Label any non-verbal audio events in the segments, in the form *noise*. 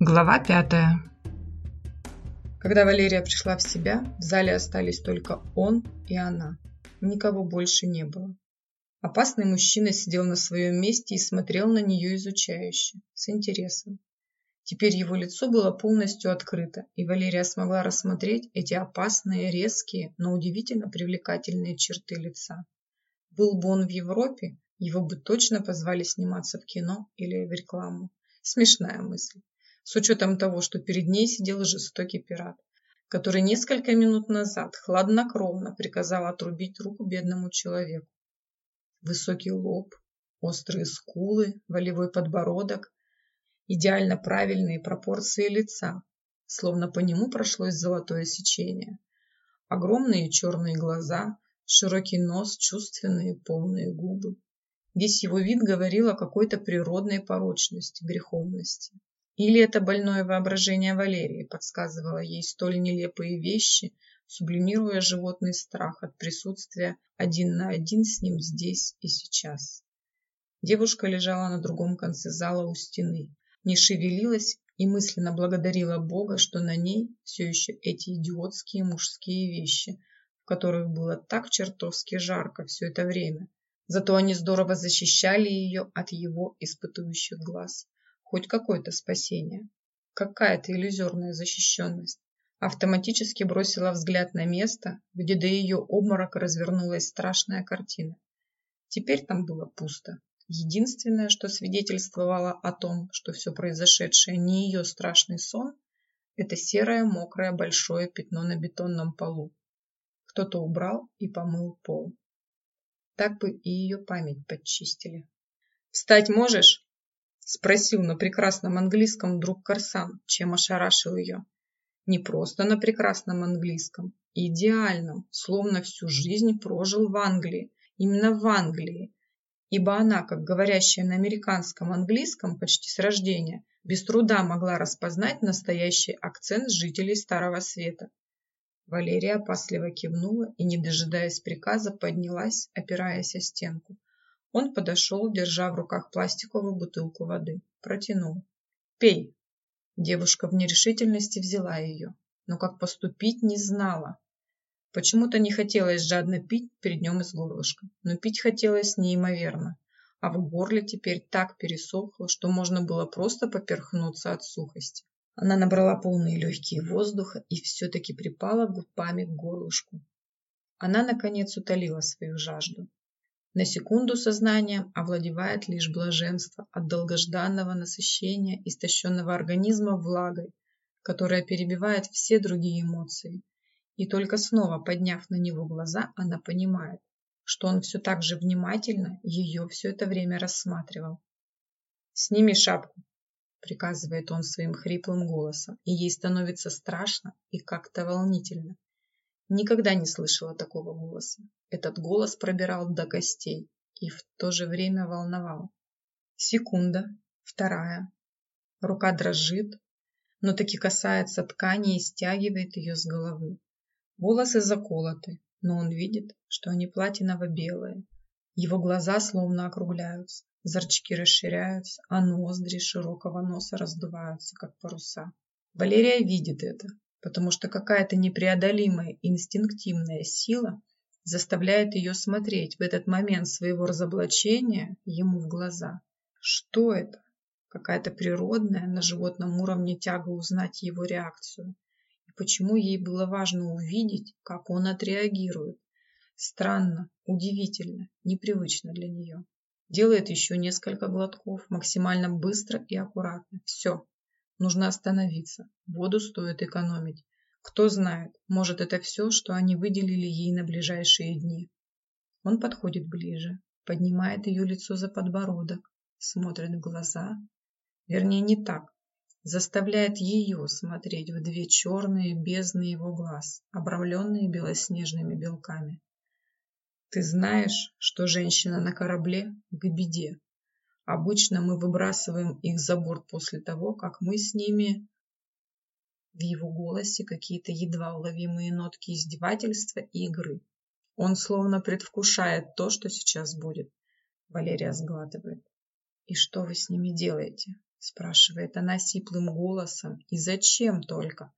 Глава пятая. Когда Валерия пришла в себя, в зале остались только он и она. Никого больше не было. Опасный мужчина сидел на своем месте и смотрел на нее изучающе, с интересом. Теперь его лицо было полностью открыто, и Валерия смогла рассмотреть эти опасные, резкие, но удивительно привлекательные черты лица. Был бы он в Европе, его бы точно позвали сниматься в кино или в рекламу. Смешная мысль с учетом того, что перед ней сидел жестокий пират, который несколько минут назад хладнокровно приказал отрубить руку бедному человеку. Высокий лоб, острые скулы, волевой подбородок, идеально правильные пропорции лица, словно по нему прошлось золотое сечение. Огромные черные глаза, широкий нос, чувственные полные губы. Весь его вид говорил о какой-то природной порочности, греховности. Или это больное воображение Валерии подсказывало ей столь нелепые вещи, сублимируя животный страх от присутствия один на один с ним здесь и сейчас. Девушка лежала на другом конце зала у стены, не шевелилась и мысленно благодарила Бога, что на ней все еще эти идиотские мужские вещи, в которых было так чертовски жарко все это время. Зато они здорово защищали ее от его испытующих глаз хоть какое-то спасение. Какая-то иллюзорная защищенность. Автоматически бросила взгляд на место, где до ее обморока развернулась страшная картина. Теперь там было пусто. Единственное, что свидетельствовало о том, что все произошедшее не ее страшный сон, это серое, мокрое, большое пятно на бетонном полу. Кто-то убрал и помыл пол. Так бы и ее память подчистили. «Встать можешь?» Спросил на прекрасном английском друг Корсан, чем ошарашил ее. Не просто на прекрасном английском, идеальном, словно всю жизнь прожил в Англии, именно в Англии, ибо она, как говорящая на американском английском почти с рождения, без труда могла распознать настоящий акцент жителей Старого Света. Валерия опасливо кивнула и, не дожидаясь приказа, поднялась, опираясь о стенку. Он подошел, держа в руках пластиковую бутылку воды. Протянул. «Пей!» Девушка в нерешительности взяла ее, но как поступить не знала. Почему-то не хотелось жадно пить перед нем из горлышка, но пить хотелось неимоверно, а в горле теперь так пересохло, что можно было просто поперхнуться от сухости. Она набрала полные легкие воздуха и все-таки припала губами к горлышку. Она, наконец, утолила свою жажду. На секунду сознанием овладевает лишь блаженство от долгожданного насыщения истощенного организма влагой, которая перебивает все другие эмоции. И только снова подняв на него глаза, она понимает, что он все так же внимательно ее все это время рассматривал. «Сними шапку», — приказывает он своим хриплым голосом, и ей становится страшно и как-то волнительно. Никогда не слышала такого голоса. Этот голос пробирал до костей и в то же время волновал. Секунда, вторая. Рука дрожит, но таки касается ткани и стягивает ее с головы. Волосы заколоты, но он видит, что они платиново-белые. Его глаза словно округляются, зрачки расширяются, а ноздри широкого носа раздуваются, как паруса. Валерия видит это, потому что какая-то непреодолимая инстинктивная сила заставляет ее смотреть в этот момент своего разоблачения ему в глаза. Что это? Какая-то природная на животном уровне тяга узнать его реакцию. И почему ей было важно увидеть, как он отреагирует. Странно, удивительно, непривычно для нее. Делает еще несколько глотков, максимально быстро и аккуратно. Все, Нужно остановиться. Воду стоит экономить. Кто знает, может это все, что они выделили ей на ближайшие дни. Он подходит ближе, поднимает ее лицо за подбородок, смотрит в глаза. Вернее, не так. Заставляет ее смотреть в две черные бездны его глаз, обрамленные белоснежными белками. Ты знаешь, что женщина на корабле к беде, Обычно мы выбрасываем их за борт после того, как мы с ними... В его голосе какие-то едва уловимые нотки издевательства и игры. Он словно предвкушает то, что сейчас будет. Валерия сглатывает. И что вы с ними делаете? спрашивает она сиплым голосом. И зачем только?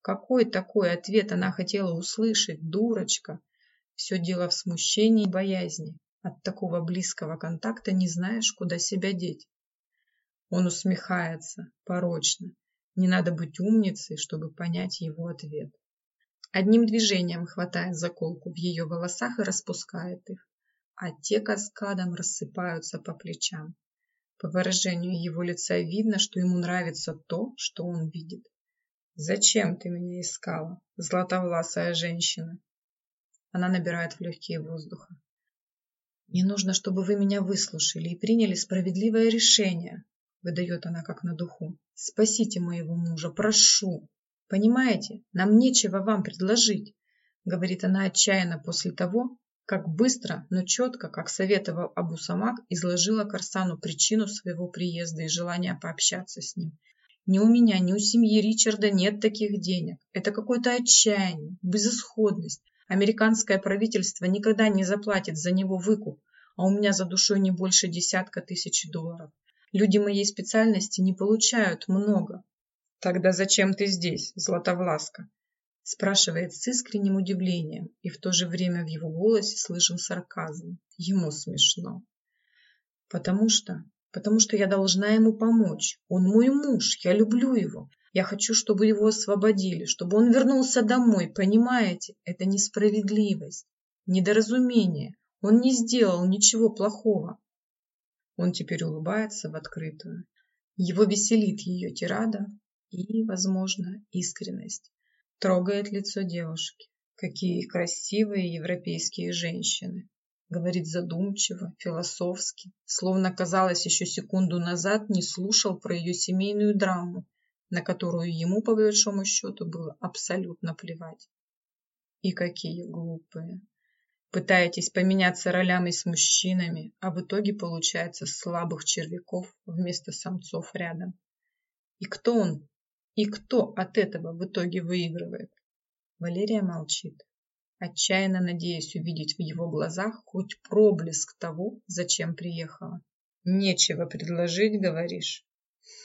Какой такой ответ она хотела услышать, дурочка? Все дело в смущении и боязни. От такого близкого контакта не знаешь, куда себя деть. Он усмехается, порочно. Не надо быть умницей, чтобы понять его ответ. Одним движением хватает заколку в ее волосах и распускает их, а те каскадом рассыпаются по плечам. По выражению его лица видно, что ему нравится то, что он видит. «Зачем ты меня искала, златовласая женщина?» Она набирает в легкие воздуха. «Мне нужно, чтобы вы меня выслушали и приняли справедливое решение», выдает она как на духу. «Спасите моего мужа, прошу!» «Понимаете, нам нечего вам предложить», говорит она отчаянно после того, как быстро, но четко, как советовал Абу Самак, изложила Карсану причину своего приезда и желания пообщаться с ним. Ни у меня, ни у семьи Ричарда нет таких денег. Это какое-то отчаяние, безысходность. Американское правительство никогда не заплатит за него выкуп, а у меня за душой не больше десятка тысяч долларов. Люди моей специальности не получают много. Тогда зачем ты здесь, Златовласка? Спрашивает с искренним удивлением, и в то же время в его голосе слышен сарказм. Ему смешно. Потому что... Потому что я должна ему помочь. Он мой муж, я люблю его. Я хочу, чтобы его освободили, чтобы он вернулся домой, понимаете? Это несправедливость, недоразумение. Он не сделал ничего плохого. Он теперь улыбается в открытую. Его веселит ее тирада и, возможно, искренность трогает лицо девушки. Какие красивые европейские женщины. Говорит задумчиво, философски, словно, казалось, еще секунду назад не слушал про ее семейную драму, на которую ему, по большому счету, было абсолютно плевать. И какие глупые. Пытаетесь поменяться ролями с мужчинами, а в итоге получается слабых червяков вместо самцов рядом. И кто он, и кто от этого в итоге выигрывает? Валерия молчит, отчаянно надеясь увидеть в его глазах хоть проблеск того, зачем приехала. Нечего предложить, говоришь?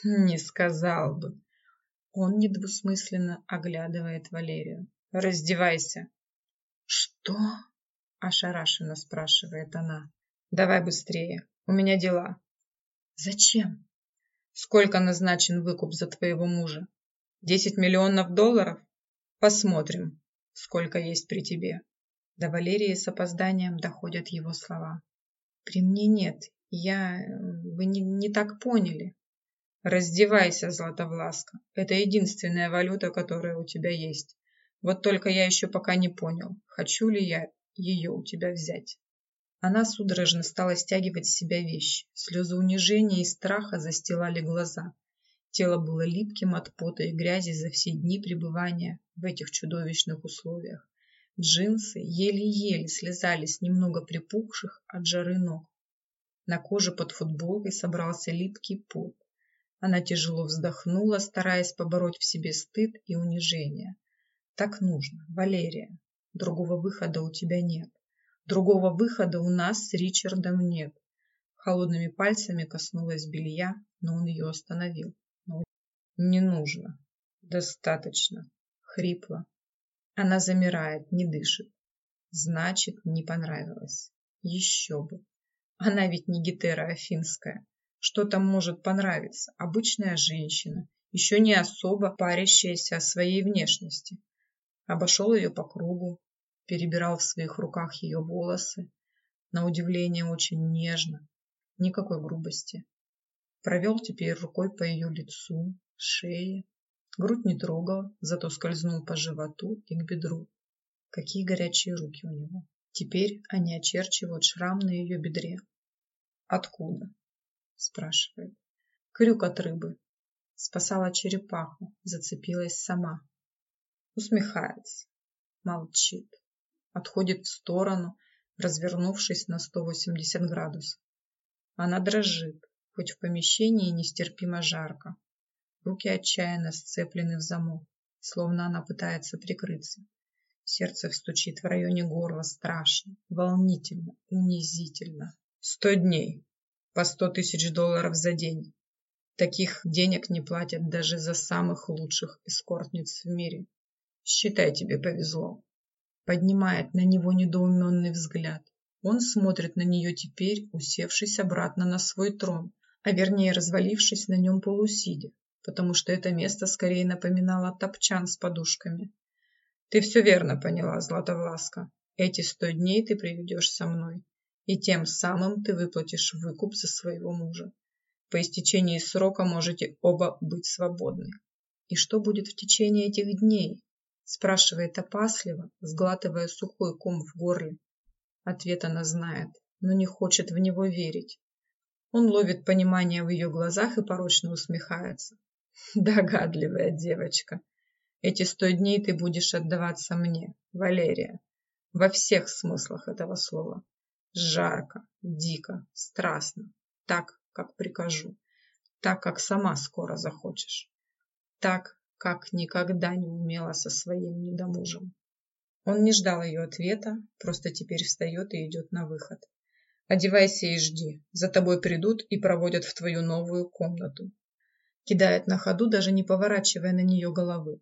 Не сказал бы. Он недвусмысленно оглядывает Валерию. Раздевайся. Что? Ошарашенно спрашивает она. Давай быстрее, у меня дела. Зачем? Сколько назначен выкуп за твоего мужа? Десять миллионов долларов? Посмотрим, сколько есть при тебе. До Валерии с опозданием доходят его слова. При мне нет. Я... Вы не, не так поняли. Раздевайся, Златовласка. Это единственная валюта, которая у тебя есть. Вот только я еще пока не понял, хочу ли я ее у тебя взять. Она судорожно стала стягивать с себя вещи. Слезы унижения и страха застилали глаза. Тело было липким от пота и грязи за все дни пребывания в этих чудовищных условиях. Джинсы еле-еле слезали с немного припухших от жары ног. На коже под футболкой собрался липкий пот. Она тяжело вздохнула, стараясь побороть в себе стыд и унижение. Так нужно, Валерия. Другого выхода у тебя нет. Другого выхода у нас с Ричардом нет. Холодными пальцами коснулась белья, но он ее остановил. Не нужно. Достаточно. Хрипло. Она замирает, не дышит. Значит, не понравилось. Еще бы. Она ведь не гетера афинская. Что там может понравиться? Обычная женщина, еще не особо парящаяся о своей внешности. Обошел ее по кругу, перебирал в своих руках ее волосы. На удивление очень нежно, никакой грубости. Провел теперь рукой по ее лицу, шее. Грудь не трогал, зато скользнул по животу и к бедру. Какие горячие руки у него. Теперь они очерчивают шрам на ее бедре. «Откуда?» – спрашивает. «Крюк от рыбы. Спасала черепаху, зацепилась сама». Усмехается, молчит, отходит в сторону, развернувшись на 180 градусов. Она дрожит, хоть в помещении нестерпимо жарко. Руки отчаянно сцеплены в замок, словно она пытается прикрыться. Сердце стучит в районе горла страшно, волнительно, унизительно. Сто дней. По сто тысяч долларов за день. Таких денег не платят даже за самых лучших эскортниц в мире. Считай, тебе повезло. Поднимает на него недоуменный взгляд. Он смотрит на нее теперь, усевшись обратно на свой трон, а вернее развалившись на нем полусидя, потому что это место скорее напоминало топчан с подушками. Ты все верно поняла, Златовласка. Эти сто дней ты проведешь со мной, и тем самым ты выплатишь выкуп за своего мужа. По истечении срока можете оба быть свободны. И что будет в течение этих дней? Спрашивает опасливо, сглатывая сухой ком в горле. Ответ она знает, но не хочет в него верить. Он ловит понимание в ее глазах и порочно усмехается. *laughs* Догадливая девочка. Эти сто дней ты будешь отдаваться мне, Валерия. Во всех смыслах этого слова. Жарко, дико, страстно. Так, как прикажу. Так, как сама скоро захочешь. Так, как никогда не умела со своим недомужем. Он не ждал ее ответа, просто теперь встает и идет на выход. Одевайся и жди. За тобой придут и проводят в твою новую комнату. Кидает на ходу, даже не поворачивая на нее головы.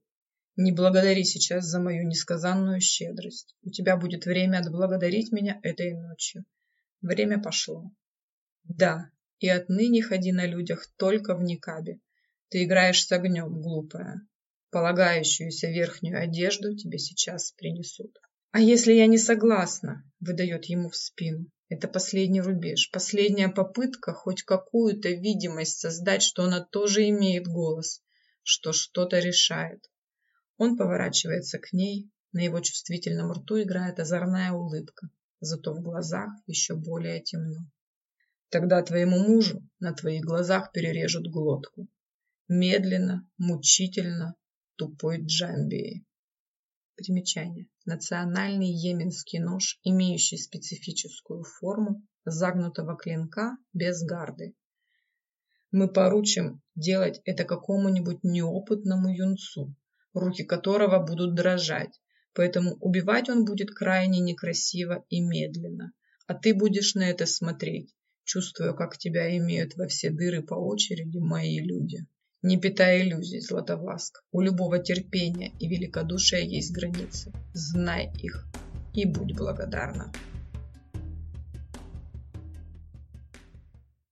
Не благодари сейчас за мою несказанную щедрость. У тебя будет время отблагодарить меня этой ночью. Время пошло. Да, и отныне ходи на людях только в никабе. Ты играешь с огнем, глупая. Полагающуюся верхнюю одежду тебе сейчас принесут. А если я не согласна, выдает ему в спину. Это последний рубеж, последняя попытка хоть какую-то видимость создать, что она тоже имеет голос, что что-то решает. Он поворачивается к ней, на его чувствительном рту играет озорная улыбка, зато в глазах еще более темно. Тогда твоему мужу на твоих глазах перережут глотку. Медленно, мучительно, тупой джамбией. Примечание. Национальный йеменский нож, имеющий специфическую форму загнутого клинка без гарды. Мы поручим делать это какому-нибудь неопытному юнцу, руки которого будут дрожать, поэтому убивать он будет крайне некрасиво и медленно, а ты будешь на это смотреть, чувствуя, как тебя имеют во все дыры по очереди мои люди. Не питай иллюзий, Златовласка. У любого терпения и великодушия есть границы. Знай их и будь благодарна.